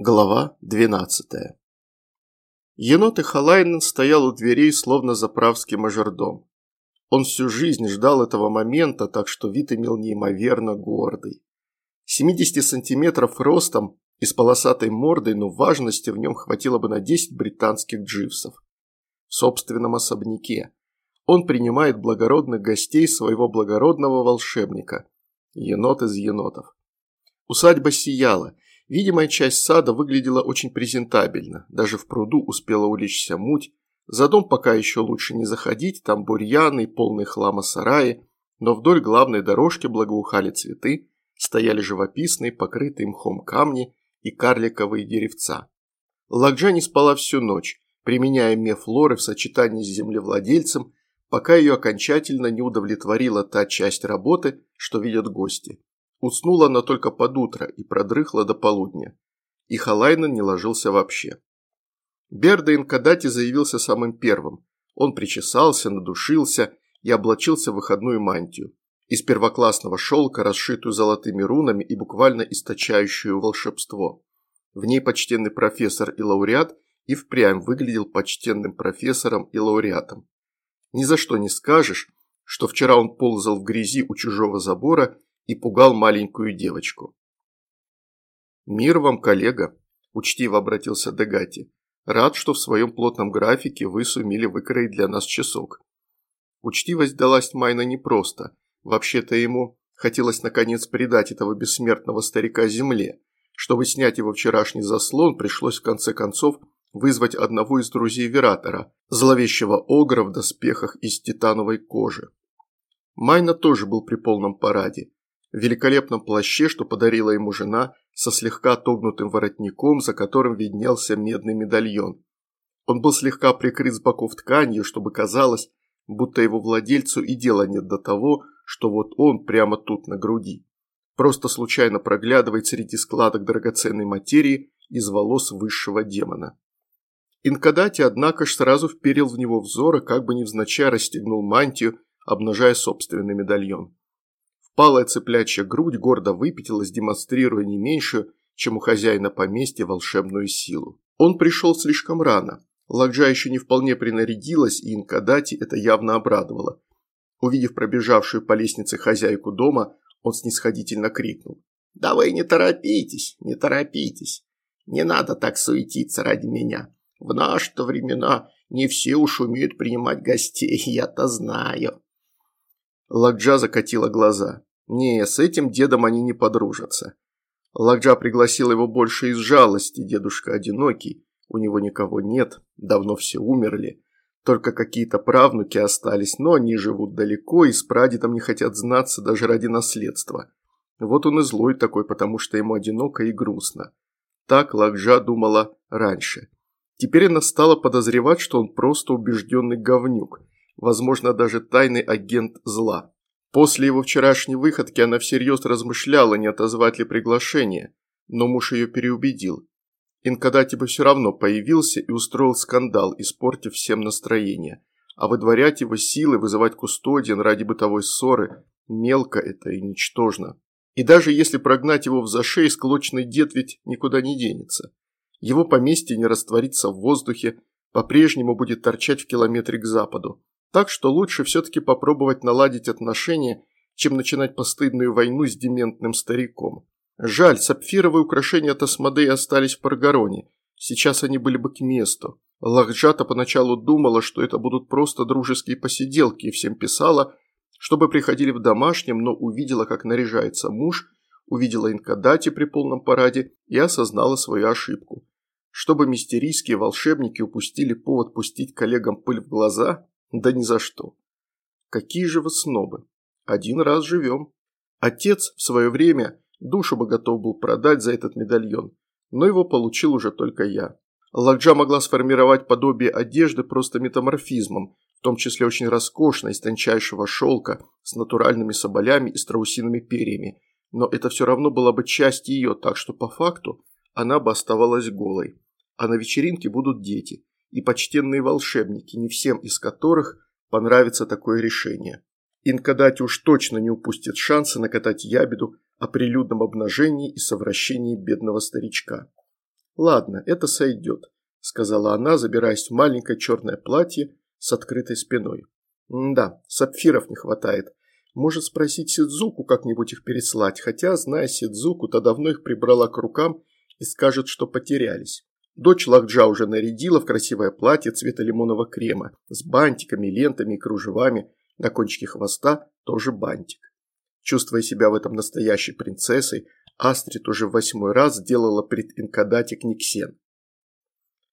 Глава 12 Енот Халайнен стоял у дверей, словно заправский мажордом. Он всю жизнь ждал этого момента, так что вид имел неимоверно гордый. 70 сантиметров ростом и с полосатой мордой, но важности в нем хватило бы на 10 британских дживсов. В собственном особняке. Он принимает благородных гостей своего благородного волшебника. Енот из енотов. Усадьба сияла – Видимая часть сада выглядела очень презентабельно, даже в пруду успела улечься муть, за дом пока еще лучше не заходить, там бурьяны, полные хлама сараи, но вдоль главной дорожки благоухали цветы, стояли живописные, покрытые мхом камни и карликовые деревца. Лакджа не спала всю ночь, применяя мефлоры в сочетании с землевладельцем, пока ее окончательно не удовлетворила та часть работы, что видят гости. Уснула она только под утро и продрыхла до полудня. И Халайнен не ложился вообще. Берда Инкадати заявился самым первым. Он причесался, надушился и облачился в выходную мантию. Из первоклассного шелка, расшитую золотыми рунами и буквально источающую волшебство. В ней почтенный профессор и лауреат и впрямь выглядел почтенным профессором и лауреатом. Ни за что не скажешь, что вчера он ползал в грязи у чужого забора и пугал маленькую девочку. «Мир вам, коллега», – учтиво обратился Дегати. «Рад, что в своем плотном графике вы сумели выкроить для нас часок». Учтивость далась Майна непросто. Вообще-то ему хотелось наконец предать этого бессмертного старика земле. Чтобы снять его вчерашний заслон, пришлось в конце концов вызвать одного из друзей Вератора, зловещего огра в доспехах из титановой кожи. Майна тоже был при полном параде великолепном плаще, что подарила ему жена, со слегка отогнутым воротником, за которым виднелся медный медальон. Он был слегка прикрыт с боков тканью, чтобы казалось, будто его владельцу и дела нет до того, что вот он прямо тут на груди. Просто случайно проглядывает среди складок драгоценной материи из волос высшего демона. Инкадати, однако ж, сразу вперил в него взор и как бы невзначай расстегнул мантию, обнажая собственный медальон. Палая цыплячья грудь гордо выпятилась, демонстрируя не меньшую, чем у хозяина поместья волшебную силу. Он пришел слишком рано. Лакджа еще не вполне принарядилась, и Инкадати это явно обрадовало. Увидев пробежавшую по лестнице хозяйку дома, он снисходительно крикнул. «Да вы не торопитесь, не торопитесь. Не надо так суетиться ради меня. В наши-то времена не все уж умеют принимать гостей, я-то знаю». Лакджа закатила глаза. Не, с этим дедом они не подружатся. Лакджа пригласил его больше из жалости, дедушка одинокий, у него никого нет, давно все умерли. Только какие-то правнуки остались, но они живут далеко и с прадедом не хотят знаться даже ради наследства. Вот он и злой такой, потому что ему одиноко и грустно. Так Лакджа думала раньше. Теперь она стала подозревать, что он просто убежденный говнюк, возможно, даже тайный агент зла. После его вчерашней выходки она всерьез размышляла, не отозвать ли приглашение, но муж ее переубедил. Инкадати бы все равно появился и устроил скандал, испортив всем настроение. А выдворять его силы, вызывать кустодиан ради бытовой ссоры – мелко это и ничтожно. И даже если прогнать его в зашей, склочный дед ведь никуда не денется. Его поместье не растворится в воздухе, по-прежнему будет торчать в километре к западу. Так что лучше все-таки попробовать наладить отношения, чем начинать постыдную войну с дементным стариком. Жаль, сапфировые украшения от Асмодея остались в Паргароне. Сейчас они были бы к месту. Лахджата поначалу думала, что это будут просто дружеские посиделки, и всем писала, чтобы приходили в домашнем, но увидела, как наряжается муж, увидела инкадати при полном параде и осознала свою ошибку. Чтобы мистерийские волшебники упустили повод пустить коллегам пыль в глаза, да ни за что. Какие же вы снобы. Один раз живем. Отец в свое время душу бы готов был продать за этот медальон, но его получил уже только я. Лакджа могла сформировать подобие одежды просто метаморфизмом, в том числе очень роскошной, из тончайшего шелка, с натуральными соболями и страусиными перьями, но это все равно была бы часть ее, так что по факту она бы оставалась голой. А на вечеринке будут дети и почтенные волшебники, не всем из которых понравится такое решение. Инкадати уж точно не упустит шанса накатать ябеду о прилюдном обнажении и совращении бедного старичка. «Ладно, это сойдет», – сказала она, забираясь в маленькое черное платье с открытой спиной. «Да, сапфиров не хватает. Может спросить Сидзуку как-нибудь их переслать, хотя, зная Сидзуку, то давно их прибрала к рукам и скажет, что потерялись. Дочь Лакджа уже нарядила в красивое платье цвета лимонного крема с бантиками, лентами и кружевами, на кончике хвоста тоже бантик. Чувствуя себя в этом настоящей принцессой, Астрид уже в восьмой раз сделала пред Инкадати книгсен.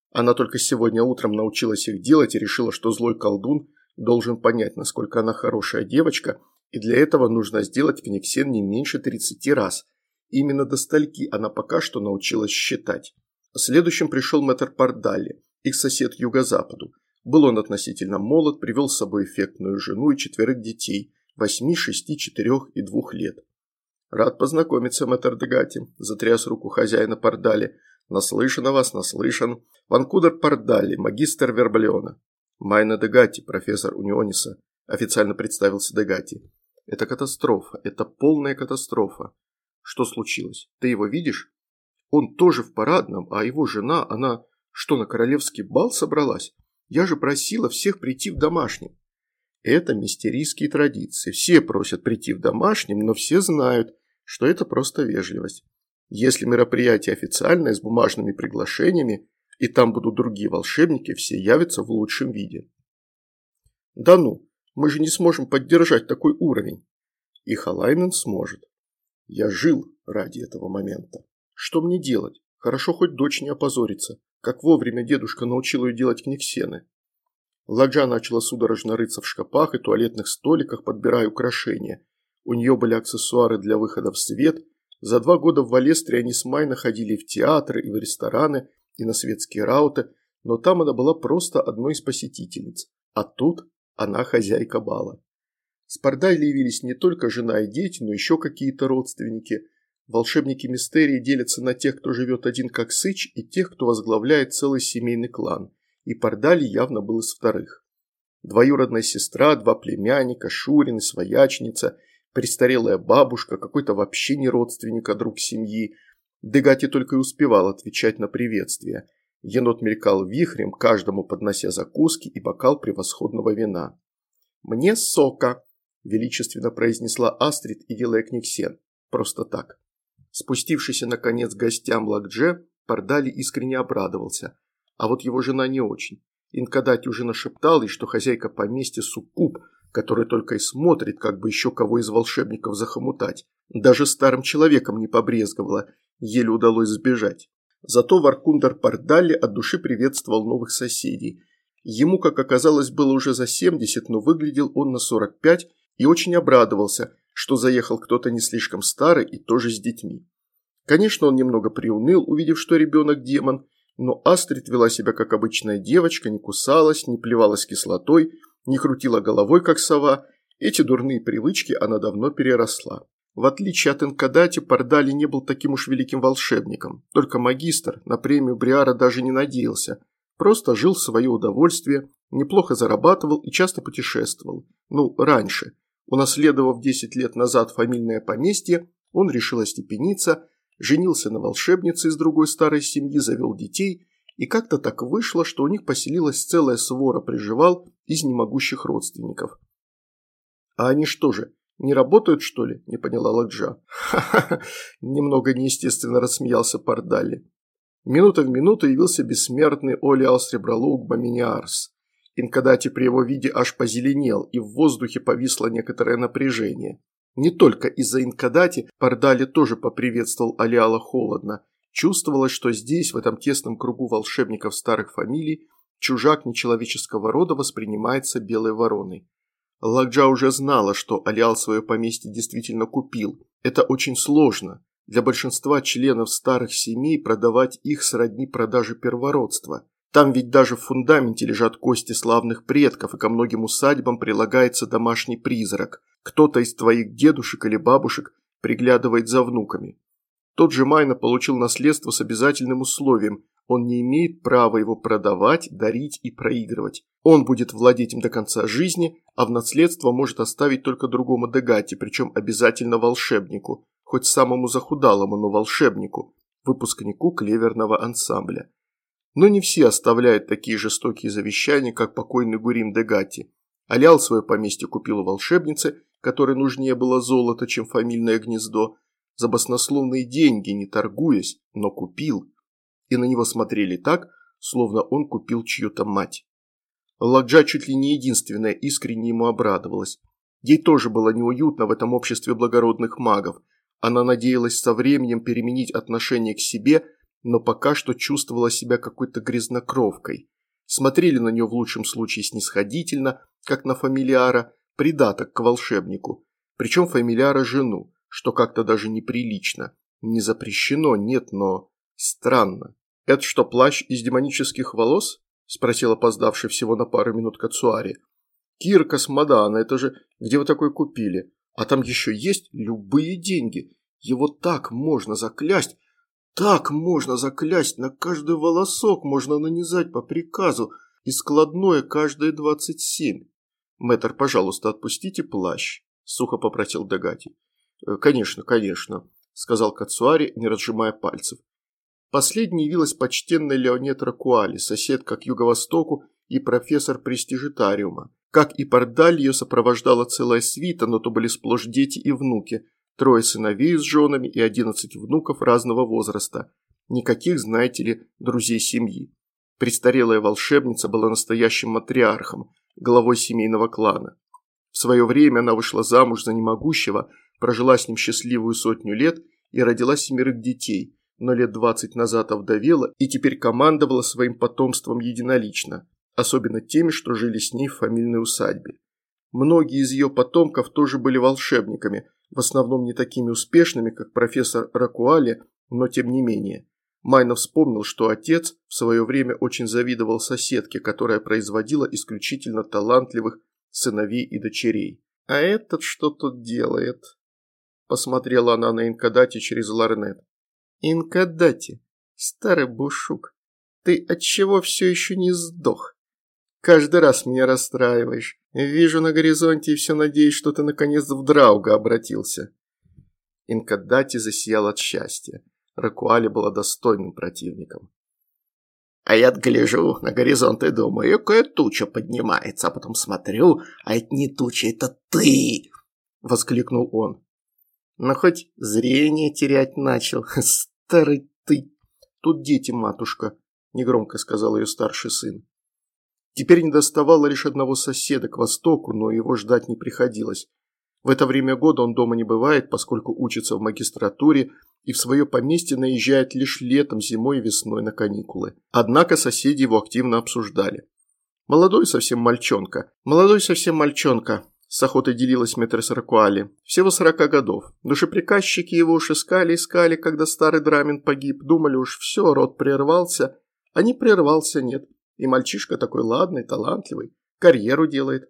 Она только сегодня утром научилась их делать и решила, что злой колдун должен понять, насколько она хорошая девочка, и для этого нужно сделать книгсен не меньше 30 раз. Именно до стальки она пока что научилась считать. Следующим пришел мэтр Пардалли, их сосед юго-западу. Был он относительно молод, привел с собой эффектную жену и четверых детей – восьми, шести, четырех и двух лет. «Рад познакомиться, мэтр Дегати», – затряс руку хозяина Пардали. «Наслышан о вас, наслышан. Ванкудер Пардали, магистр Верблеона». «Майна Дегати, профессор Униониса», – официально представился Дегати. «Это катастрофа, это полная катастрофа. Что случилось? Ты его видишь?» Он тоже в парадном, а его жена, она что, на королевский бал собралась? Я же просила всех прийти в домашнем. Это мистерийские традиции. Все просят прийти в домашнем, но все знают, что это просто вежливость. Если мероприятие официальное, с бумажными приглашениями, и там будут другие волшебники, все явятся в лучшем виде. Да ну, мы же не сможем поддержать такой уровень. И Халайнен сможет. Я жил ради этого момента. Что мне делать? Хорошо хоть дочь не опозорится. Как вовремя дедушка научил ее делать книгсены. Ладжа начала судорожно рыться в шкафах и туалетных столиках, подбирая украшения. У нее были аксессуары для выхода в свет. За два года в Валестре они с Май находили в театры, и в рестораны, и на светские рауты, но там она была просто одной из посетительниц. А тут она хозяйка бала. С Пардайли явились не только жена и дети, но еще какие-то родственники – Волшебники мистерии делятся на тех, кто живет один как Сыч, и тех, кто возглавляет целый семейный клан. И Пардали явно был из вторых. Двоюродная сестра, два племянника, Шурин и своячница, престарелая бабушка, какой-то вообще не родственник, а друг семьи. Дегати только и успевал отвечать на приветствие. Енот мелькал вихрем, каждому поднося закуски и бокал превосходного вина. «Мне сока», – величественно произнесла Астрид и делая книгсен. Просто так. Спустившийся, наконец, гостям Лакдже, Пардали искренне обрадовался. А вот его жена не очень. Инкадати уже нашептал ей, что хозяйка поместья суккуб, который только и смотрит, как бы еще кого из волшебников захомутать. Даже старым человеком не побрезговала, еле удалось сбежать. Зато Варкундер Пардали от души приветствовал новых соседей. Ему, как оказалось, было уже за 70, но выглядел он на 45 и очень обрадовался – что заехал кто-то не слишком старый и тоже с детьми. Конечно, он немного приуныл, увидев, что ребенок демон, но Астрид вела себя как обычная девочка, не кусалась, не плевалась кислотой, не крутила головой, как сова. Эти дурные привычки она давно переросла. В отличие от Энкадати, Пардали не был таким уж великим волшебником. Только магистр на премию Бриара даже не надеялся. Просто жил в свое удовольствие, неплохо зарабатывал и часто путешествовал. Ну, раньше – Унаследовав 10 лет назад фамильное поместье, он решил остепениться, женился на волшебнице из другой старой семьи, завел детей, и как-то так вышло, что у них поселилась целая свора приживал из немогущих родственников. «А они что же, не работают, что ли?» – не поняла Ладжа. «Ха-ха-ха!» – немного неестественно рассмеялся Пардали. Минута в минуту явился бессмертный Оли Алсребролук Баминиарс. Инкадати при его виде аж позеленел, и в воздухе повисло некоторое напряжение. Не только из-за Инкадати Пардали тоже поприветствовал Алиала холодно. Чувствовалось, что здесь, в этом тесном кругу волшебников старых фамилий, чужак нечеловеческого рода воспринимается белой вороной. Ладжа уже знала, что Алиал свое поместье действительно купил. Это очень сложно. Для большинства членов старых семей продавать их сродни продаже первородства. Там ведь даже в фундаменте лежат кости славных предков, и ко многим усадьбам прилагается домашний призрак. Кто-то из твоих дедушек или бабушек приглядывает за внуками. Тот же Майна получил наследство с обязательным условием – он не имеет права его продавать, дарить и проигрывать. Он будет владеть им до конца жизни, а в наследство может оставить только другому Дегате, причем обязательно волшебнику, хоть самому захудалому, но волшебнику. выпускнику клеверного ансамбля. Но не все оставляют такие жестокие завещания, как покойный Гурим Дегати. Алял свое поместье купил у волшебницы, которой нужнее было золото, чем фамильное гнездо, за баснословные деньги, не торгуясь, но купил. И на него смотрели так, словно он купил чью-то мать. Ладжа чуть ли не единственная искренне ему обрадовалась. Ей тоже было неуютно в этом обществе благородных магов. Она надеялась со временем переменить отношение к себе, но пока что чувствовала себя какой-то грязнокровкой. Смотрели на нее в лучшем случае снисходительно, как на фамилиара, придаток к волшебнику. Причем фамилиара жену, что как-то даже неприлично. Не запрещено, нет, но странно. «Это что, плащ из демонических волос?» – спросил опоздавший всего на пару минут Кацуари. «Кир Космодана, это же где вы такой купили? А там еще есть любые деньги. Его так можно заклясть, так можно заклясть, на каждый волосок можно нанизать по приказу, и складное каждые двадцать семь. Мэтр, пожалуйста, отпустите плащ», – сухо попросил Дагати. «Э, «Конечно, конечно», – сказал Кацуари, не разжимая пальцев. Последней явилась почтенная Леонет Ракуали, соседка к юго-востоку и профессор престижитариума. Как и Пардаль, ее сопровождала целая свита, но то были сплошь дети и внуки, трое сыновей с женами и одиннадцать внуков разного возраста. Никаких, знаете ли, друзей семьи. Престарелая волшебница была настоящим матриархом, главой семейного клана. В свое время она вышла замуж за немогущего, прожила с ним счастливую сотню лет и родила семерых детей, но лет двадцать назад овдовела и теперь командовала своим потомством единолично, особенно теми, что жили с ней в фамильной усадьбе. Многие из ее потомков тоже были волшебниками, в основном не такими успешными, как профессор Ракуали, но тем не менее. Майна вспомнил, что отец в свое время очень завидовал соседке, которая производила исключительно талантливых сыновей и дочерей. «А этот что тут делает?» Посмотрела она на Инкадати через ларнет. Инкадати, старый бушук, ты отчего все еще не сдох? Каждый раз меня расстраиваешь. Вижу на горизонте и все надеюсь, что ты наконец в Драуга обратился. Инкадати засиял от счастья. Ракуали была достойным противником. А я гляжу на горизонт и думаю, какая туча поднимается, а потом смотрю, а это не туча, это ты!» – воскликнул он. «Но хоть зрение терять начал, старый ты! Тут дети, матушка!» – негромко сказал ее старший сын. Теперь не доставало лишь одного соседа к востоку, но его ждать не приходилось. В это время года он дома не бывает, поскольку учится в магистратуре и в свое поместье наезжает лишь летом, зимой и весной на каникулы. Однако соседи его активно обсуждали. Молодой совсем мальчонка. Молодой совсем мальчонка. С охотой делилась Метрес Ракуали. Всего сорока годов. Душеприказчики его уж искали-искали, когда старый Драмин погиб. Думали уж все, род прервался. А не прервался, нет. И мальчишка такой ладный, талантливый. Карьеру делает.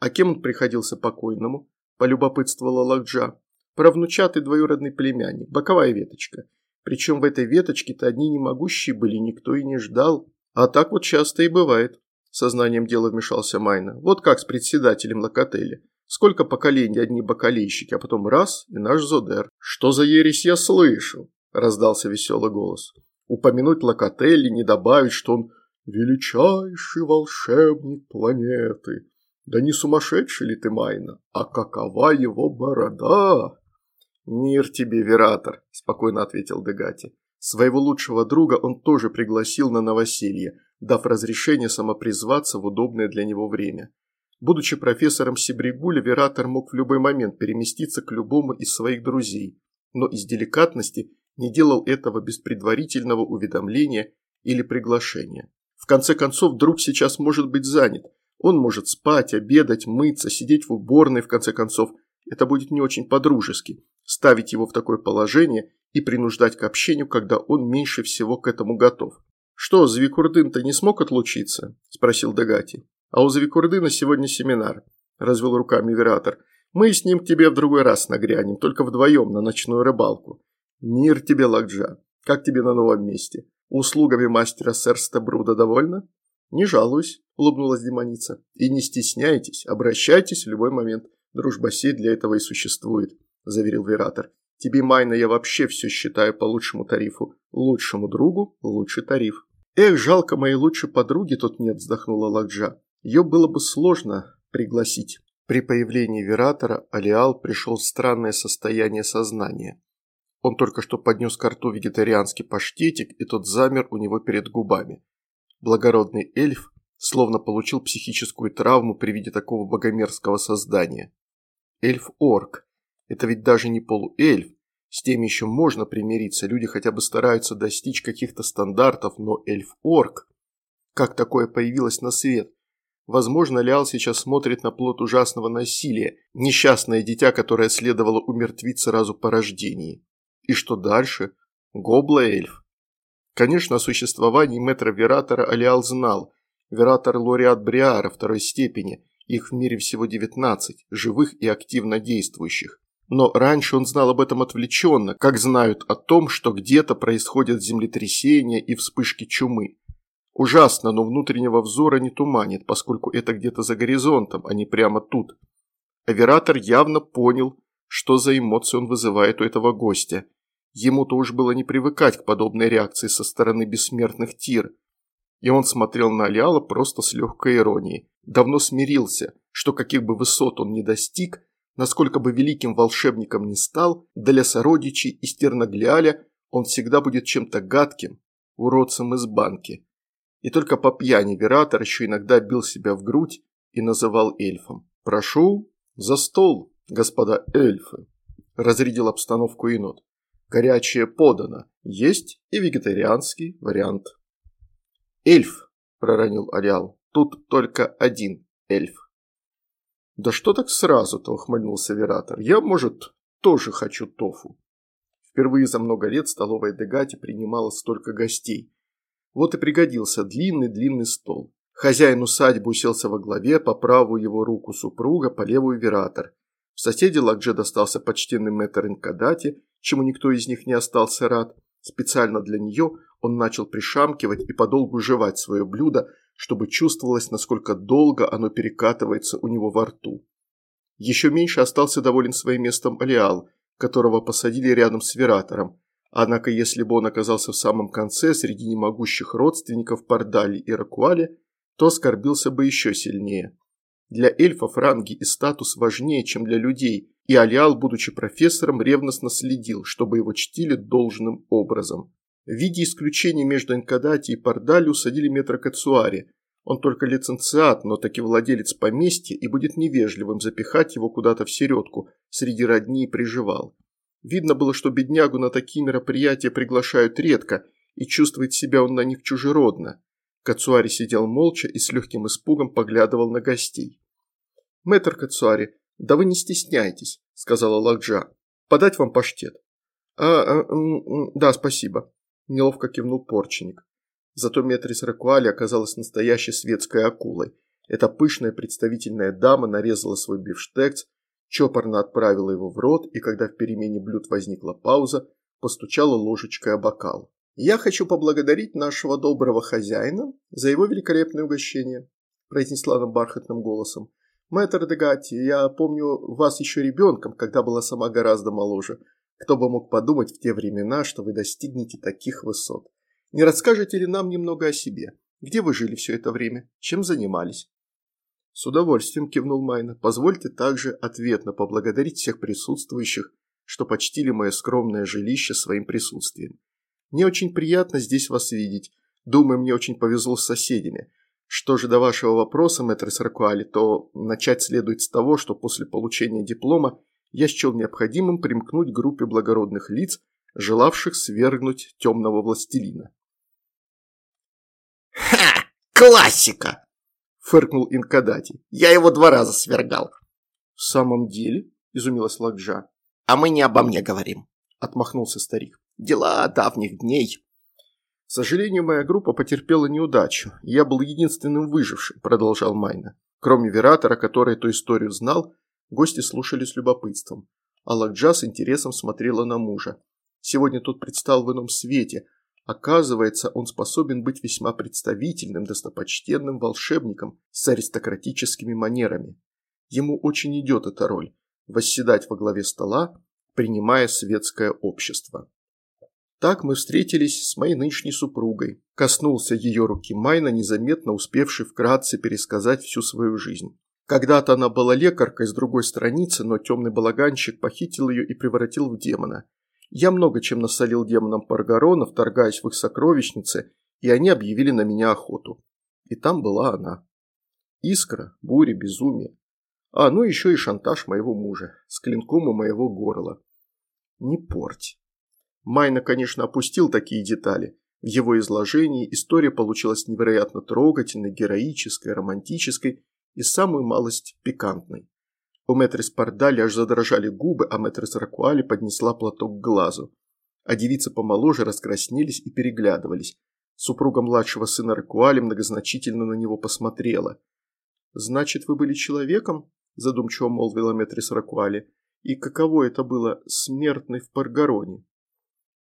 А кем он приходился покойному? Полюбопытствовала Лакджа. Правнучатый двоюродный племянник, боковая веточка. Причем в этой веточке-то одни немогущие были, никто и не ждал. А так вот часто и бывает. Сознанием дела вмешался Майна. Вот как с председателем Локотеля. Сколько поколений одни бакалейщики, а потом раз и наш Зодер. Что за ересь я слышу? Раздался веселый голос. Упомянуть Локотелли, не добавить, что он величайший волшебник планеты. Да не сумасшедший ли ты, Майна? А какова его борода? Мир тебе, Вератор, спокойно ответил Дегати. Своего лучшего друга он тоже пригласил на новоселье, дав разрешение самопризваться в удобное для него время. Будучи профессором Сибригуля, Вератор мог в любой момент переместиться к любому из своих друзей, но из деликатности не делал этого без предварительного уведомления или приглашения. В конце концов, друг сейчас может быть занят. Он может спать, обедать, мыться, сидеть в уборной, в конце концов. Это будет не очень по-дружески. Ставить его в такое положение и принуждать к общению, когда он меньше всего к этому готов. «Что, Звикурдын-то не смог отлучиться?» – спросил Дагати. «А у Звикурдына сегодня семинар», – развел руками Вератор. «Мы с ним к тебе в другой раз нагрянем, только вдвоем на ночную рыбалку. Мир тебе, Лакджа. Как тебе на новом месте? Услугами мастера Серста Бруда довольна?» «Не жалуюсь», – улыбнулась демоница. «И не стесняйтесь, обращайтесь в любой момент. Дружба сеть для этого и существует», – заверил Вератор. Тебе, Майна, я вообще все считаю по лучшему тарифу. Лучшему другу лучший тариф. Эх, жалко моей лучшей подруги тут нет, вздохнула Лакджа. Ее было бы сложно пригласить. При появлении Вератора Алиал пришел в странное состояние сознания. Он только что поднес к рту вегетарианский паштетик, и тот замер у него перед губами. Благородный эльф словно получил психическую травму при виде такого богомерзкого создания. Эльф-орк. Это ведь даже не полуэльф. С тем еще можно примириться, люди хотя бы стараются достичь каких-то стандартов, но эльф-орк... Как такое появилось на свет? Возможно, Лял сейчас смотрит на плод ужасного насилия, несчастное дитя, которое следовало умертвить сразу по рождении. И что дальше? Гобла-эльф. Конечно, о существовании мэтра Вератора Алиал знал. Вератор – лауреат Бриара второй степени. Их в мире всего 19, живых и активно действующих. Но раньше он знал об этом отвлеченно, как знают о том, что где-то происходят землетрясения и вспышки чумы. Ужасно, но внутреннего взора не туманит, поскольку это где-то за горизонтом, а не прямо тут. Оператор явно понял, что за эмоции он вызывает у этого гостя. Ему-то уж было не привыкать к подобной реакции со стороны бессмертных тир. И он смотрел на Алиала просто с легкой иронией. Давно смирился, что каких бы высот он ни достиг, насколько бы великим волшебником ни стал, для сородичей и стерногляля он всегда будет чем-то гадким, уродцем из банки. И только по пьяни Вератор еще иногда бил себя в грудь и называл эльфом. «Прошу за стол, господа эльфы», – разрядил обстановку енот. Горячее подано. Есть и вегетарианский вариант. «Эльф», – проронил Ариал. «Тут только один эльф». «Да что так сразу-то?» – ухмыльнулся Вератор. «Я, может, тоже хочу тофу». Впервые за много лет столовая Дегати принимала столько гостей. Вот и пригодился длинный-длинный стол. Хозяин усадьбы уселся во главе, по правую его руку супруга, по левую Вератор. В соседе Лакдже достался почтенный мэтр Инкадати, чему никто из них не остался рад. Специально для нее он начал пришамкивать и подолгу жевать свое блюдо, чтобы чувствовалось, насколько долго оно перекатывается у него во рту. Еще меньше остался доволен своим местом Алиал, которого посадили рядом с Вератором. Однако, если бы он оказался в самом конце среди немогущих родственников Пардали и Ракуали, то оскорбился бы еще сильнее. Для эльфов ранги и статус важнее, чем для людей, и Алиал, будучи профессором, ревностно следил, чтобы его чтили должным образом. В виде исключения между Энкадати и Пардали усадили метро Кацуари. Он только лиценциат, но таки владелец поместья и будет невежливым запихать его куда-то в середку, среди родни и приживал. Видно было, что беднягу на такие мероприятия приглашают редко, и чувствует себя он на них чужеродно. Кацуари сидел молча и с легким испугом поглядывал на гостей. «Мэтр Кацуари, да вы не стесняйтесь», – сказала Лакджа. «Подать вам паштет?» «А, а да, спасибо», – неловко кивнул порченик. Зато Метрис Ракуали оказалась настоящей светской акулой. Эта пышная представительная дама нарезала свой бифштекс, чопорно отправила его в рот и, когда в перемене блюд возникла пауза, постучала ложечкой о бокал. «Я хочу поблагодарить нашего доброго хозяина за его великолепное угощение», произнесла она бархатным голосом. «Мэтр Дегати, я помню вас еще ребенком, когда была сама гораздо моложе. Кто бы мог подумать в те времена, что вы достигнете таких высот? Не расскажете ли нам немного о себе? Где вы жили все это время? Чем занимались?» С удовольствием кивнул Майна. Позвольте также ответно поблагодарить всех присутствующих, что почтили мое скромное жилище своим присутствием. Мне очень приятно здесь вас видеть. Думаю, мне очень повезло с соседями. Что же до вашего вопроса, мэтр Саркуали, то начать следует с того, что после получения диплома я счел необходимым примкнуть к группе благородных лиц, желавших свергнуть темного властелина. «Ха! Классика!» – фыркнул Инкадати. «Я его два раза свергал». «В самом деле?» – изумилась Лакджа. «А мы не обо мне говорим», – отмахнулся старик. Дела давних дней. К сожалению, моя группа потерпела неудачу. Я был единственным выжившим, продолжал Майна. Кроме Вератора, который эту историю знал, гости слушали с любопытством. А Лакджа с интересом смотрела на мужа. Сегодня тот предстал в ином свете. Оказывается, он способен быть весьма представительным, достопочтенным волшебником с аристократическими манерами. Ему очень идет эта роль – восседать во главе стола, принимая светское общество. Так мы встретились с моей нынешней супругой. Коснулся ее руки Майна, незаметно успевший вкратце пересказать всю свою жизнь. Когда-то она была лекаркой с другой страницы, но темный балаганщик похитил ее и превратил в демона. Я много чем насолил демонам Паргарона, вторгаясь в их сокровищницы, и они объявили на меня охоту. И там была она. Искра, буря, безумие. А, ну еще и шантаж моего мужа, с клинком у моего горла. Не порть. Майна, конечно, опустил такие детали. В его изложении история получилась невероятно трогательной, героической, романтической и самую малость пикантной. У мэтрис Пардали аж задрожали губы, а мэтрис Ракуали поднесла платок к глазу. А девицы помоложе раскраснелись и переглядывались. Супруга младшего сына Ракуали многозначительно на него посмотрела. «Значит, вы были человеком?» – задумчиво молвила мэтрис Ракуали. «И каково это было смертный в Паргароне?»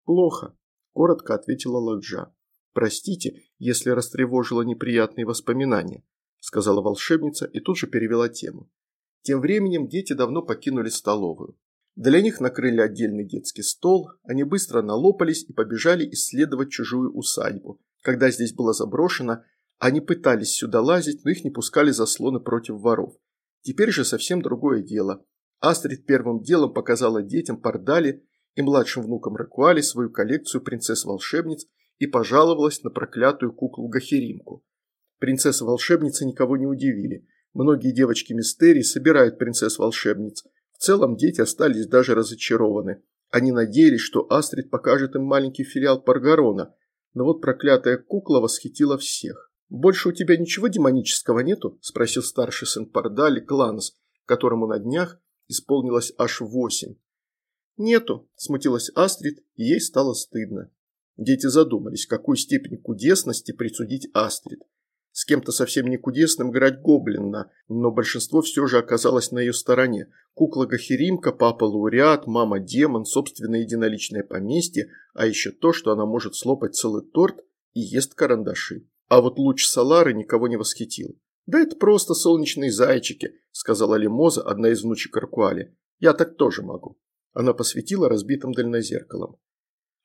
«Плохо», – коротко ответила Ладжа. «Простите, если растревожила неприятные воспоминания», – сказала волшебница и тут же перевела тему. Тем временем дети давно покинули столовую. Для них накрыли отдельный детский стол, они быстро налопались и побежали исследовать чужую усадьбу. Когда здесь было заброшено, они пытались сюда лазить, но их не пускали заслоны против воров. Теперь же совсем другое дело. Астрид первым делом показала детям Пардали и младшим внукам Ракуали свою коллекцию принцесс-волшебниц и пожаловалась на проклятую куклу Гахеримку. Принцессы-волшебницы никого не удивили – Многие девочки мистерии собирают принцесс-волшебниц. В целом дети остались даже разочарованы. Они надеялись, что Астрид покажет им маленький филиал Паргарона, но вот проклятая кукла восхитила всех. «Больше у тебя ничего демонического нету?» – спросил старший сын Пардали, Кланс, которому на днях исполнилось аж восемь. «Нету», – смутилась Астрид, и ей стало стыдно. Дети задумались, какую степень кудесности присудить Астрид. С кем-то совсем не кудесным играть гоблина, но большинство все же оказалось на ее стороне. Кукла Гахеримка, папа Лауреат, мама Демон, собственное единоличное поместье, а еще то, что она может слопать целый торт и ест карандаши. А вот луч Салары никого не восхитил. «Да это просто солнечные зайчики», – сказала Лимоза, одна из внучек Аркуали. «Я так тоже могу». Она посветила разбитым дальнозеркалом.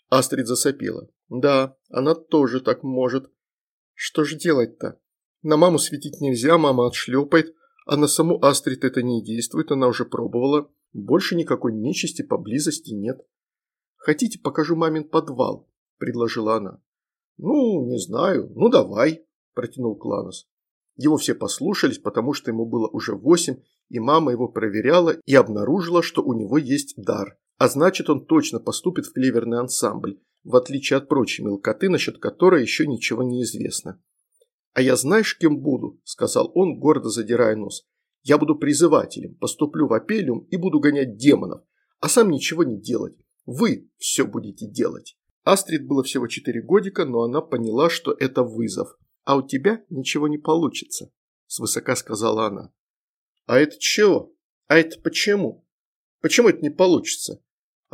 Астрид засопела. «Да, она тоже так может. Что же делать-то? На маму светить нельзя, мама отшлепает, а на саму Астрид это не действует, она уже пробовала. Больше никакой нечисти поблизости нет. «Хотите, покажу мамин подвал?» – предложила она. «Ну, не знаю. Ну, давай», – протянул Кланос. Его все послушались, потому что ему было уже восемь, и мама его проверяла и обнаружила, что у него есть дар. А значит, он точно поступит в клеверный ансамбль, в отличие от прочей мелкоты, насчет которой еще ничего не известно. «А я знаешь, кем буду?» – сказал он, гордо задирая нос. «Я буду призывателем, поступлю в Апелиум и буду гонять демонов, а сам ничего не делать. Вы все будете делать». Астрид было всего четыре годика, но она поняла, что это вызов. «А у тебя ничего не получится», – свысока сказала она. «А это чего? А это почему? Почему это не получится?»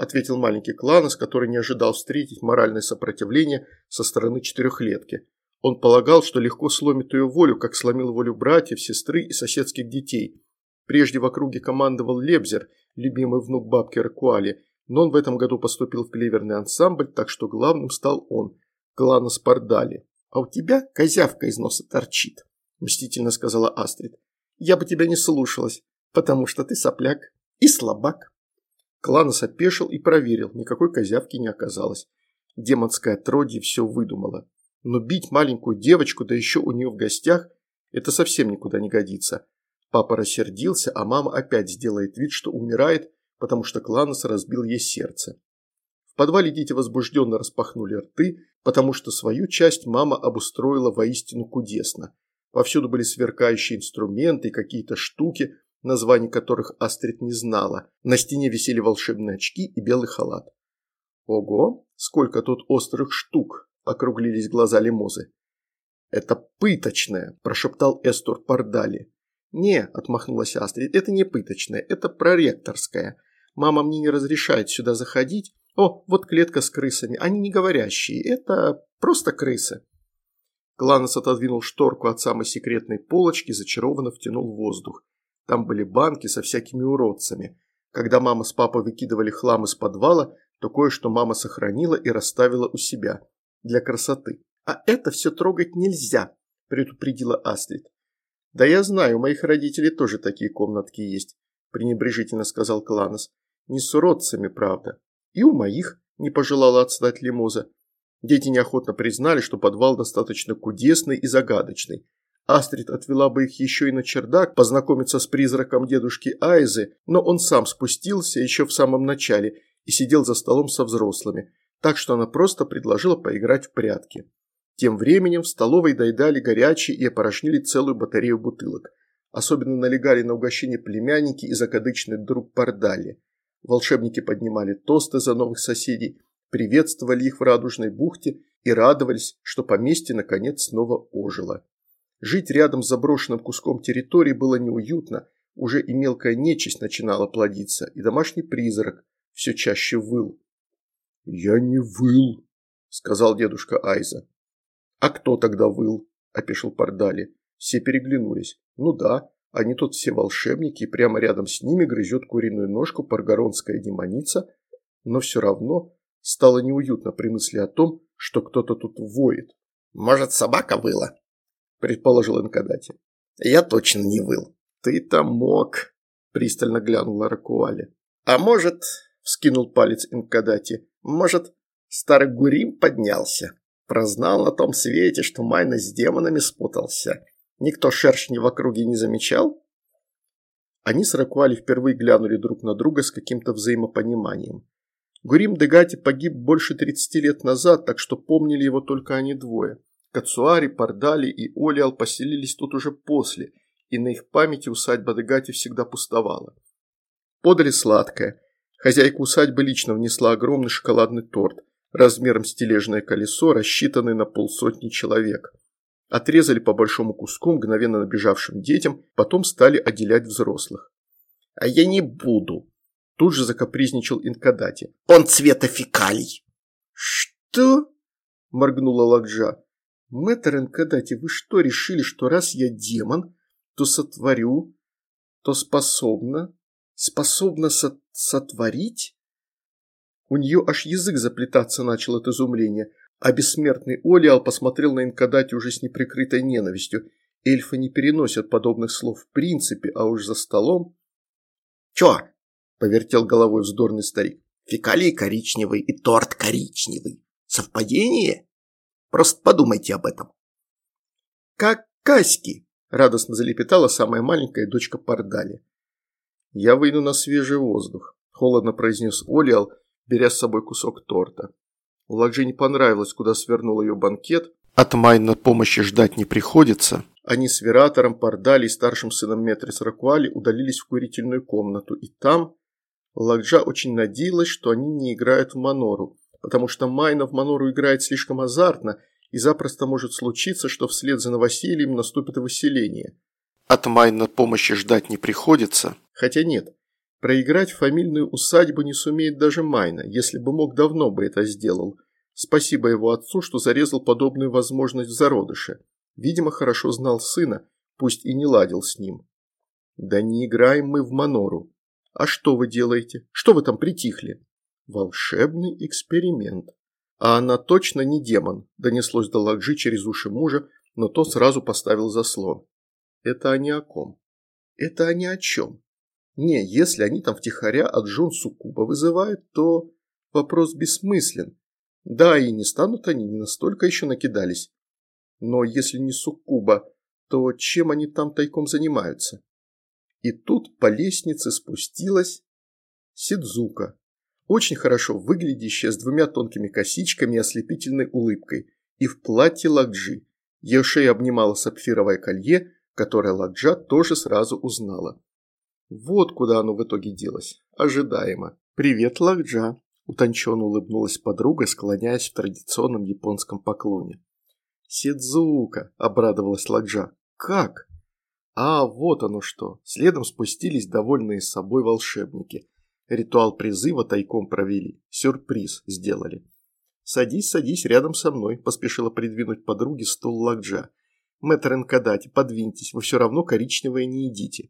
ответил маленький Кланос, который не ожидал встретить моральное сопротивление со стороны четырехлетки. Он полагал, что легко сломит ее волю, как сломил волю братьев, сестры и соседских детей. Прежде в округе командовал Лебзер, любимый внук бабки Ракуали, но он в этом году поступил в клеверный ансамбль, так что главным стал он, Кланос Пардали. «А у тебя козявка из носа торчит», – мстительно сказала Астрид. «Я бы тебя не слушалась, потому что ты сопляк и слабак». Кланос опешил и проверил, никакой козявки не оказалось. Демонское отродье все выдумало. Но бить маленькую девочку, да еще у нее в гостях, это совсем никуда не годится. Папа рассердился, а мама опять сделает вид, что умирает, потому что Кланос разбил ей сердце. В подвале дети возбужденно распахнули рты, потому что свою часть мама обустроила воистину кудесно. Повсюду были сверкающие инструменты и какие-то штуки, названий которых Астрид не знала. На стене висели волшебные очки и белый халат. «Ого, сколько тут острых штук!» – округлились глаза лимозы. «Это пыточное!» – прошептал Эстур Пардали. «Не», – отмахнулась Астрид, – «это не пыточное, это проректорское. Мама мне не разрешает сюда заходить. О, вот клетка с крысами, они не говорящие, это просто крысы». Кланос отодвинул шторку от самой секретной полочки, зачарованно втянул воздух. Там были банки со всякими уродцами. Когда мама с папой выкидывали хлам из подвала, то кое-что мама сохранила и расставила у себя. Для красоты. «А это все трогать нельзя», – предупредила Астрид. «Да я знаю, у моих родителей тоже такие комнатки есть», – пренебрежительно сказал Кланос. «Не с уродцами, правда. И у моих», – не пожелала отстать Лимуза. Дети неохотно признали, что подвал достаточно кудесный и загадочный. Астрид отвела бы их еще и на чердак, познакомиться с призраком дедушки Айзы, но он сам спустился еще в самом начале и сидел за столом со взрослыми, так что она просто предложила поиграть в прятки. Тем временем в столовой доедали горячие и опорожнили целую батарею бутылок. Особенно налегали на угощение племянники и закадычный друг Пардали. Волшебники поднимали тосты за новых соседей, приветствовали их в радужной бухте и радовались, что поместье наконец снова ожило. Жить рядом с заброшенным куском территории было неуютно, уже и мелкая нечисть начинала плодиться, и домашний призрак все чаще выл. «Я не выл», – сказал дедушка Айза. «А кто тогда выл?» – опешил Пардали. Все переглянулись. «Ну да, они тут все волшебники, и прямо рядом с ними грызет куриную ножку паргоронская демоница, но все равно стало неуютно при мысли о том, что кто-то тут воет. «Может, собака выла?» – предположил Энкадати. «Я точно не выл». «Ты там мог», – пристально глянула Ракуали. «А может», – вскинул палец Энкадати, – «может, старый Гурим поднялся, прознал на том свете, что Майна с демонами спутался. Никто шершни в округе не замечал?» Они с Ракуали впервые глянули друг на друга с каким-то взаимопониманием. Гурим Дегати погиб больше 30 лет назад, так что помнили его только они двое. Кацуари, Пардали и Олиал поселились тут уже после, и на их памяти усадьба Дегати всегда пустовала. Подали сладкое. Хозяйка усадьбы лично внесла огромный шоколадный торт, размером с тележное колесо, рассчитанный на полсотни человек. Отрезали по большому куску мгновенно набежавшим детям, потом стали отделять взрослых. «А я не буду!» Тут же закапризничал Инкадати. «Он цвета фекалий!» «Что?» – моргнула Лакджа. «Мэтр Энкадати, вы что, решили, что раз я демон, то сотворю, то способна, способна со сотворить?» У нее аж язык заплетаться начал от изумления, а бессмертный Олиал посмотрел на Инкадати уже с неприкрытой ненавистью. Эльфы не переносят подобных слов в принципе, а уж за столом... «Чё?» – повертел головой вздорный старик. «Фекалий коричневый и торт коричневый. Совпадение?» Просто подумайте об этом. Как Каськи, радостно залепетала самая маленькая дочка Пардали. Я выйду на свежий воздух, холодно произнес Олиал, беря с собой кусок торта. Ладже не понравилось, куда свернул ее банкет. От Майна помощи ждать не приходится. Они с Вератором, Пардали и старшим сыном Метрис Ракуали удалились в курительную комнату, и там Ладжа очень надеялась, что они не играют в Манору, потому что Майна в Манору играет слишком азартно, и запросто может случиться, что вслед за новосельем наступит выселение. От Майна помощи ждать не приходится. Хотя нет, проиграть фамильную усадьбу не сумеет даже Майна, если бы мог, давно бы это сделал. Спасибо его отцу, что зарезал подобную возможность в зародыше. Видимо, хорошо знал сына, пусть и не ладил с ним. Да не играем мы в Манору. А что вы делаете? Что вы там притихли? Волшебный эксперимент. А она точно не демон, донеслось до Ладжи через уши мужа, но то сразу поставил заслон. Это они о ком? Это они о чем? Не, если они там втихаря от Джон Сукуба вызывают, то вопрос бессмыслен. Да, и не станут они, не настолько еще накидались. Но если не Сукуба, то чем они там тайком занимаются? И тут по лестнице спустилась Сидзука очень хорошо выглядящая с двумя тонкими косичками и ослепительной улыбкой, и в платье Ладжи. Ее шею обнимала сапфировое колье, которое Ладжа тоже сразу узнала. Вот куда оно в итоге делось. Ожидаемо. «Привет, Ладжа», – утонченно улыбнулась подруга, склоняясь в традиционном японском поклоне. «Сидзука», – обрадовалась Ладжа. «Как?» А, вот оно что. Следом спустились довольные собой волшебники. Ритуал призыва тайком провели. Сюрприз сделали. «Садись, садись рядом со мной», – поспешила придвинуть подруге стул Лакджа. «Мэтр Энкадати, подвиньтесь, вы все равно коричневое не едите».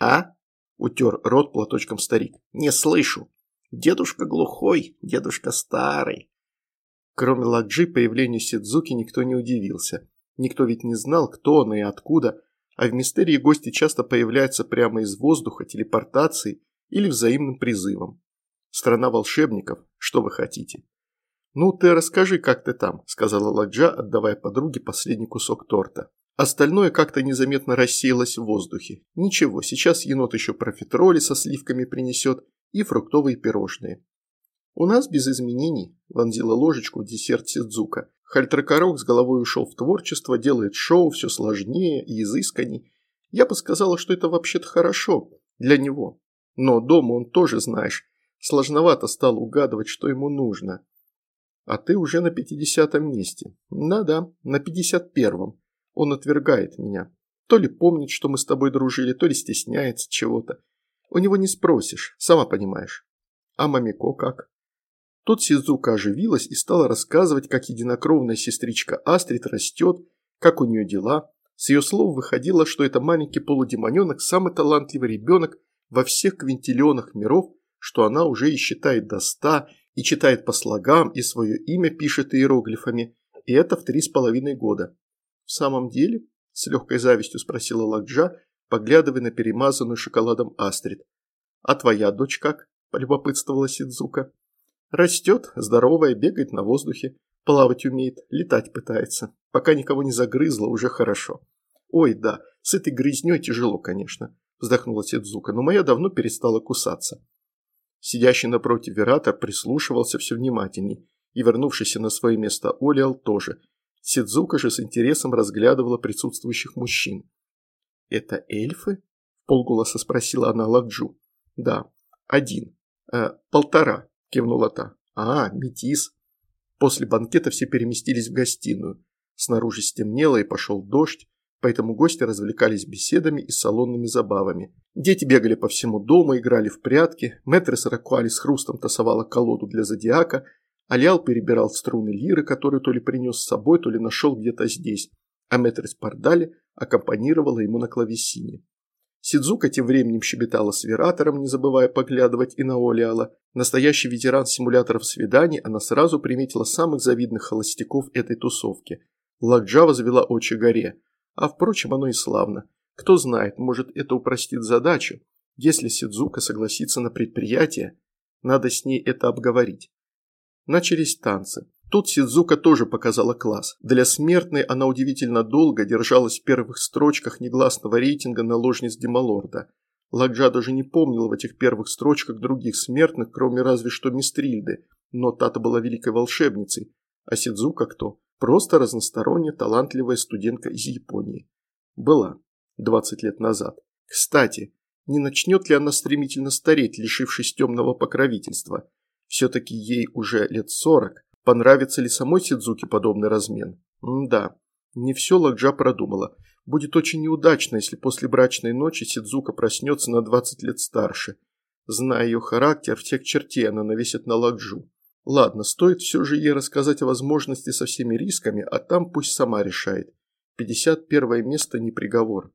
«А?» Утер рот платочком старик. «Не слышу. Дедушка глухой, дедушка старый». Кроме Ладжи, появлению Сидзуки никто не удивился. Никто ведь не знал, кто она и откуда, а в мистерии гости часто появляются прямо из воздуха, телепортацией или взаимным призывом. Страна волшебников, что вы хотите. «Ну, ты расскажи, как ты там», – сказала Ладжа, отдавая подруге последний кусок торта. Остальное как-то незаметно рассеялось в воздухе. Ничего, сейчас енот еще профитроли со сливками принесет и фруктовые пирожные. «У нас без изменений», – вонзила ложечку в десерт Сидзука. Хальтракорок с головой ушел в творчество, делает шоу все сложнее и изысканней. Я бы сказала, что это вообще-то хорошо для него. Но дома он тоже, знаешь, сложновато стал угадывать, что ему нужно. А ты уже на пятидесятом месте. Да-да, на пятьдесят первом. Он отвергает меня. То ли помнит, что мы с тобой дружили, то ли стесняется чего-то. У него не спросишь, сама понимаешь. А Мамико как? Тут Сизука оживилась и стала рассказывать, как единокровная сестричка Астрид растет, как у нее дела. С ее слов выходило, что это маленький полудемоненок, самый талантливый ребенок во всех квинтиллионах миров, что она уже и считает до ста, и читает по слогам, и свое имя пишет иероглифами, и это в три с половиной года. «В самом деле?» – с легкой завистью спросила Ладжа, поглядывая на перемазанную шоколадом Астрид. «А твоя дочь как?» – полюбопытствовала Сидзука. «Растет, здоровая, бегает на воздухе, плавать умеет, летать пытается. Пока никого не загрызла, уже хорошо». «Ой, да, с этой грязней тяжело, конечно», – вздохнула Сидзука, «но моя давно перестала кусаться». Сидящий напротив Вератор прислушивался все внимательней, и вернувшийся на свое место Олиал тоже – Сидзука же с интересом разглядывала присутствующих мужчин. «Это эльфы?» – полголоса спросила она Ладжу. «Да, один. Э, полтора», – кивнула та. «А, метис». После банкета все переместились в гостиную. Снаружи стемнело и пошел дождь, поэтому гости развлекались беседами и салонными забавами. Дети бегали по всему дому, играли в прятки, мэтры Ракуали с хрустом тасовала колоду для зодиака – Алял перебирал струны лиры, которую то ли принес с собой, то ли нашел где-то здесь, а Мэтрис Пардали аккомпанировала ему на клавесине. Сидзука тем временем щебетала с Вератором, не забывая поглядывать и на Олиала. Настоящий ветеран симуляторов свиданий, она сразу приметила самых завидных холостяков этой тусовки. Ладжа возвела очи горе. А впрочем, оно и славно. Кто знает, может это упростит задачу. Если Сидзука согласится на предприятие, надо с ней это обговорить. Начались танцы. Тут Сидзука тоже показала класс. Для смертной она удивительно долго держалась в первых строчках негласного рейтинга наложниц Демалорда. Ладжа даже не помнила в этих первых строчках других смертных, кроме разве что Мистрильды, но та-то была великой волшебницей, а Сидзука кто? Просто разносторонняя талантливая студентка из Японии. Была. 20 лет назад. Кстати, не начнет ли она стремительно стареть, лишившись темного покровительства? Все-таки ей уже лет сорок. Понравится ли самой Сидзуке подобный размен? М да, не все Ладжа продумала. Будет очень неудачно, если после брачной ночи Сидзука проснется на 20 лет старше. Зная ее характер, всех чертей она навесит на Ладжу. Ладно, стоит все же ей рассказать о возможности со всеми рисками, а там пусть сама решает. 51 место не приговор.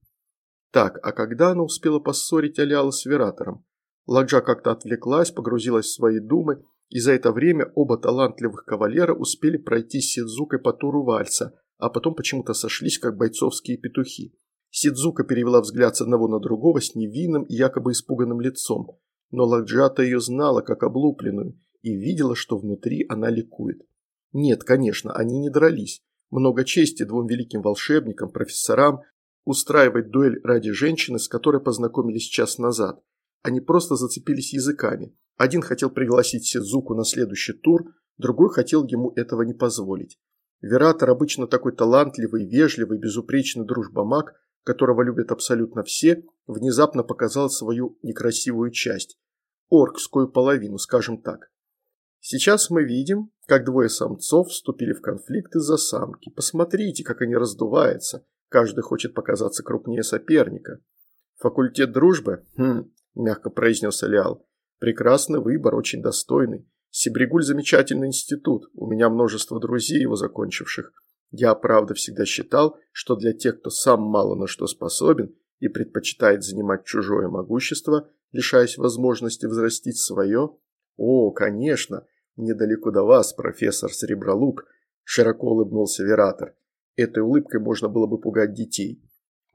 Так, а когда она успела поссорить Аляла с Вератором? Ладжа как-то отвлеклась, погрузилась в свои думы, и за это время оба талантливых кавалера успели пройти с Сидзукой по туру вальса, а потом почему-то сошлись, как бойцовские петухи. Сидзука перевела взгляд с одного на другого с невинным и якобы испуганным лицом, но Ладжата ее знала как облупленную и видела, что внутри она ликует. Нет, конечно, они не дрались. Много чести двум великим волшебникам, профессорам, устраивать дуэль ради женщины, с которой познакомились час назад – они просто зацепились языками. Один хотел пригласить Сидзуку на следующий тур, другой хотел ему этого не позволить. Вератор обычно такой талантливый, вежливый, безупречный дружбомаг, которого любят абсолютно все, внезапно показал свою некрасивую часть. Оркскую половину, скажем так. Сейчас мы видим, как двое самцов вступили в конфликт из-за самки. Посмотрите, как они раздуваются. Каждый хочет показаться крупнее соперника. Факультет дружбы? Хм, – мягко произнес Алиал. «Прекрасный выбор, очень достойный. Сибригуль – замечательный институт, у меня множество друзей его закончивших. Я, правда, всегда считал, что для тех, кто сам мало на что способен, и предпочитает занимать чужое могущество, лишаясь возможности взрастить свое? О, конечно, недалеко до вас, профессор Сребролук, широко улыбнулся Вератор. Этой улыбкой можно было бы пугать детей.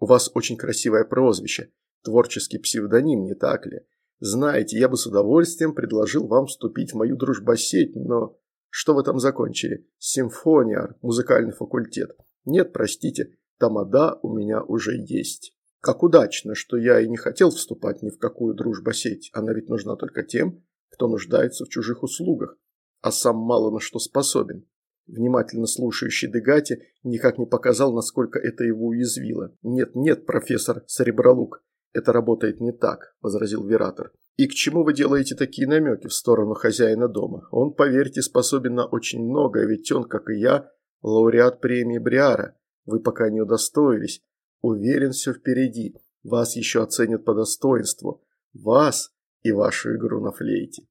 У вас очень красивое прозвище, творческий псевдоним, не так ли? Знаете, я бы с удовольствием предложил вам вступить в мою дружбосеть, но... Что вы там закончили? Симфония, музыкальный факультет. Нет, простите, тамада у меня уже есть. Как удачно, что я и не хотел вступать ни в какую дружбосеть. Она ведь нужна только тем, кто нуждается в чужих услугах, а сам мало на что способен. Внимательно слушающий Дегати никак не показал, насколько это его уязвило. «Нет, нет, профессор Серебролук, это работает не так», – возразил Вератор. «И к чему вы делаете такие намеки в сторону хозяина дома? Он, поверьте, способен на очень многое, ведь он, как и я, лауреат премии Бриара. Вы пока не удостоились. Уверен, все впереди. Вас еще оценят по достоинству. Вас и вашу игру на флейте.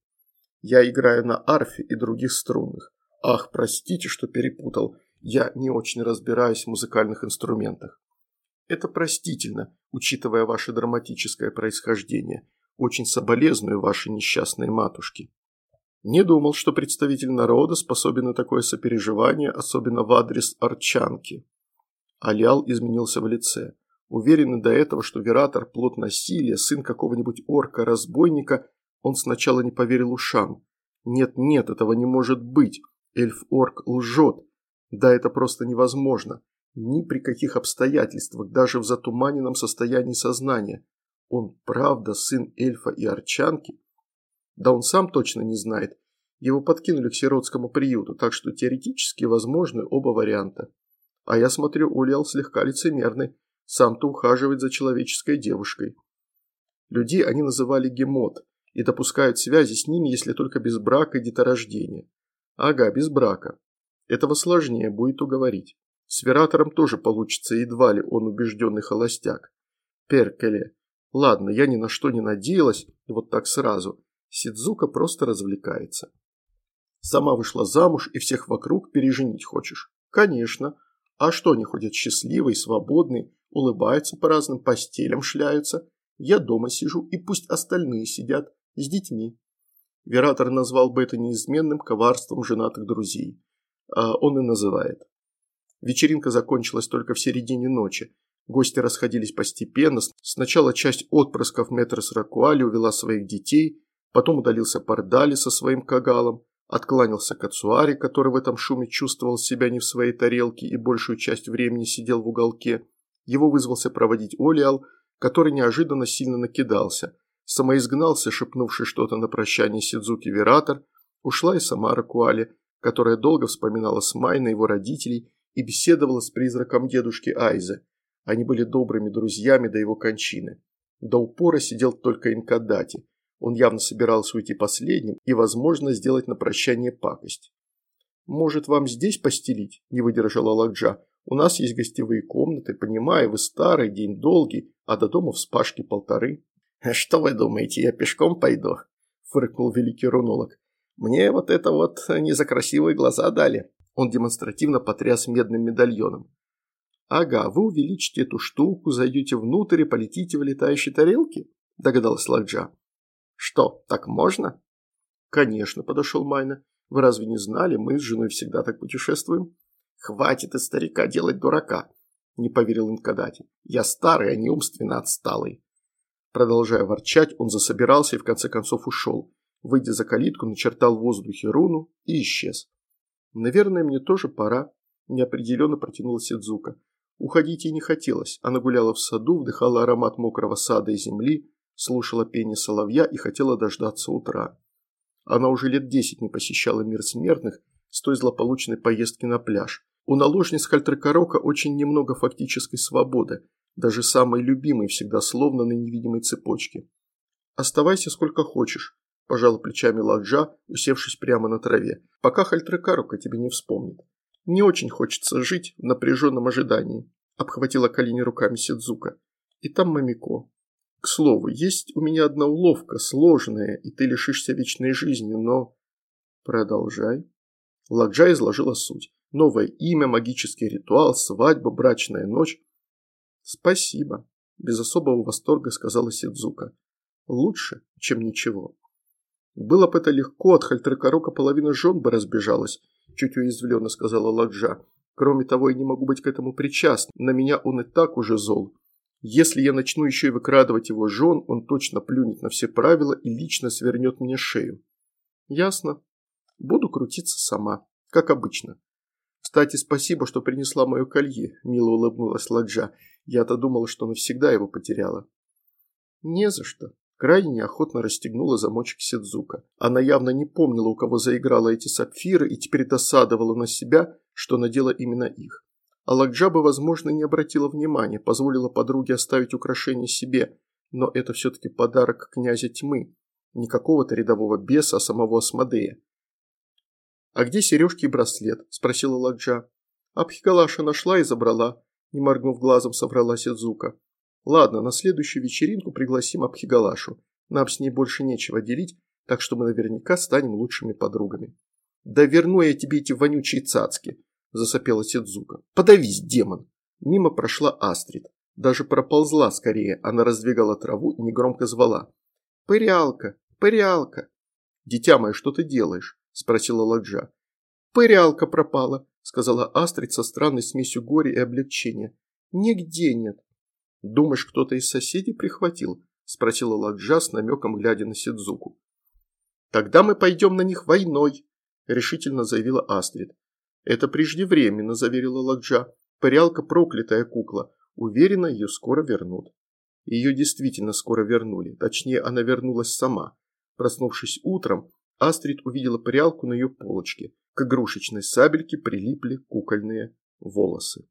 Я играю на арфе и других струнных. Ах, простите, что перепутал. Я не очень разбираюсь в музыкальных инструментах. Это простительно, учитывая ваше драматическое происхождение. Очень соболезную вашей несчастной матушке. Не думал, что представитель народа способен на такое сопереживание, особенно в адрес Арчанки. Алиал изменился в лице. Уверенный до этого, что Вератор – плод насилия, сын какого-нибудь орка-разбойника, он сначала не поверил ушам. Нет-нет, этого не может быть. Эльф-орк лжет. Да, это просто невозможно. Ни при каких обстоятельствах, даже в затуманенном состоянии сознания. Он правда сын эльфа и арчанки? Да он сам точно не знает. Его подкинули к сиротскому приюту, так что теоретически возможны оба варианта. А я смотрю, Улиал слегка лицемерный. Сам-то ухаживает за человеческой девушкой. Людей они называли гемот и допускают связи с ними, если только без брака и деторождения. Ага, без брака. Этого сложнее будет уговорить. С Вератором тоже получится, едва ли он убежденный холостяк. Перкеле. Ладно, я ни на что не надеялась, вот так сразу. Сидзука просто развлекается. Сама вышла замуж и всех вокруг переженить хочешь? Конечно. А что они ходят счастливые, свободные, улыбаются по разным постелям, шляются? Я дома сижу, и пусть остальные сидят с детьми. Вератор назвал бы это неизменным коварством женатых друзей. А он и называет. Вечеринка закончилась только в середине ночи. Гости расходились постепенно. Сначала часть отпрысков Метрос Ракуали увела своих детей, потом удалился Пардали со своим кагалом, откланялся Кацуари, который в этом шуме чувствовал себя не в своей тарелке и большую часть времени сидел в уголке. Его вызвался проводить Олиал, который неожиданно сильно накидался – самоизгнался, шепнувший что-то на прощание Сидзуки Вератор, ушла и сама Ракуали, которая долго вспоминала Смай на его родителей и беседовала с призраком дедушки Айза. Они были добрыми друзьями до его кончины. До упора сидел только Инкадати. Он явно собирался уйти последним и, возможно, сделать на прощание пакость. «Может, вам здесь постелить?» – не выдержала Ладжа. «У нас есть гостевые комнаты, понимаю, вы старый, день долгий, а до дома в спашке полторы». «Что вы думаете, я пешком пойду?» – фыркнул великий рунолог. «Мне вот это вот не за красивые глаза дали». Он демонстративно потряс медным медальоном. «Ага, вы увеличите эту штуку, зайдете внутрь и полетите в летающей тарелке?» – догадалась Ладжа. «Что, так можно?» «Конечно», – подошел Майна. «Вы разве не знали, мы с женой всегда так путешествуем?» «Хватит из старика делать дурака», – не поверил Инкадати. «Я старый, а не умственно отсталый». Продолжая ворчать, он засобирался и в конце концов ушел. Выйдя за калитку, начертал в воздухе руну и исчез. «Наверное, мне тоже пора», – неопределенно протянула Сидзука. Уходить ей не хотелось. Она гуляла в саду, вдыхала аромат мокрого сада и земли, слушала пение соловья и хотела дождаться утра. Она уже лет десять не посещала мир смертных с той злополучной поездки на пляж. У наложниц Хальтракарока очень немного фактической свободы, даже самый любимый всегда словно на невидимой цепочке. «Оставайся сколько хочешь», – пожала плечами Ладжа, усевшись прямо на траве, пока Хальтрекарука тебе не вспомнит. «Не очень хочется жить в напряженном ожидании», – обхватила колени руками Сидзука. «И там Мамико. К слову, есть у меня одна уловка, сложная, и ты лишишься вечной жизни, но...» «Продолжай». Ладжа изложила суть. Новое имя, магический ритуал, свадьба, брачная ночь. «Спасибо», без особого восторга сказала Сидзука. Лучше, чем ничего. Было бы это легко, от Хальтеркорока половина жен бы разбежалась, чуть уязвленно сказала Ладжа. Кроме того, я не могу быть к этому причастна, на меня он и так уже зол. Если я начну еще и выкрадывать его жен, он точно плюнет на все правила и лично свернет мне шею. Ясно. Буду крутиться сама, как обычно. Кстати, спасибо, что принесла мое колье, мило улыбнулась Ладжа. Я-то думала, что навсегда его потеряла. Не за что. Крайне неохотно расстегнула замочек Сидзука. Она явно не помнила, у кого заиграла эти сапфиры, и теперь досадовала на себя, что надела именно их. А Ладжаба, возможно, не обратила внимания, позволила подруге оставить украшение себе, но это все-таки подарок князя тьмы, не какого-то рядового беса, а самого Асмодея. «А где сережки и браслет?» – спросила Ладжа. Абхигалаша нашла и забрала, не моргнув глазом, соврала Сидзука. «Ладно, на следующую вечеринку пригласим Абхигалашу. Нам с ней больше нечего делить, так что мы наверняка станем лучшими подругами». «Да верну я тебе эти вонючие цацки!» – засопела Сидзука. «Подавись, демон!» Мимо прошла Астрид. Даже проползла скорее, она раздвигала траву и негромко звала. «Пырялка! Пырялка!» «Дитя мое, что ты делаешь?» – спросила Ладжа. «Пырялка пропала!» – сказала Астрид со странной смесью горя и облегчения. «Нигде нет!» «Думаешь, кто-то из соседей прихватил?» – спросила Ладжа с намеком, глядя на Сидзуку. «Тогда мы пойдем на них войной!» – решительно заявила Астрид. «Это преждевременно», – заверила Ладжа. «Парялка проклятая кукла. Уверена, ее скоро вернут». Ее действительно скоро вернули. Точнее, она вернулась сама. Проснувшись утром, Астрид увидела прялку на ее полочке. К игрушечной сабельке прилипли кукольные волосы.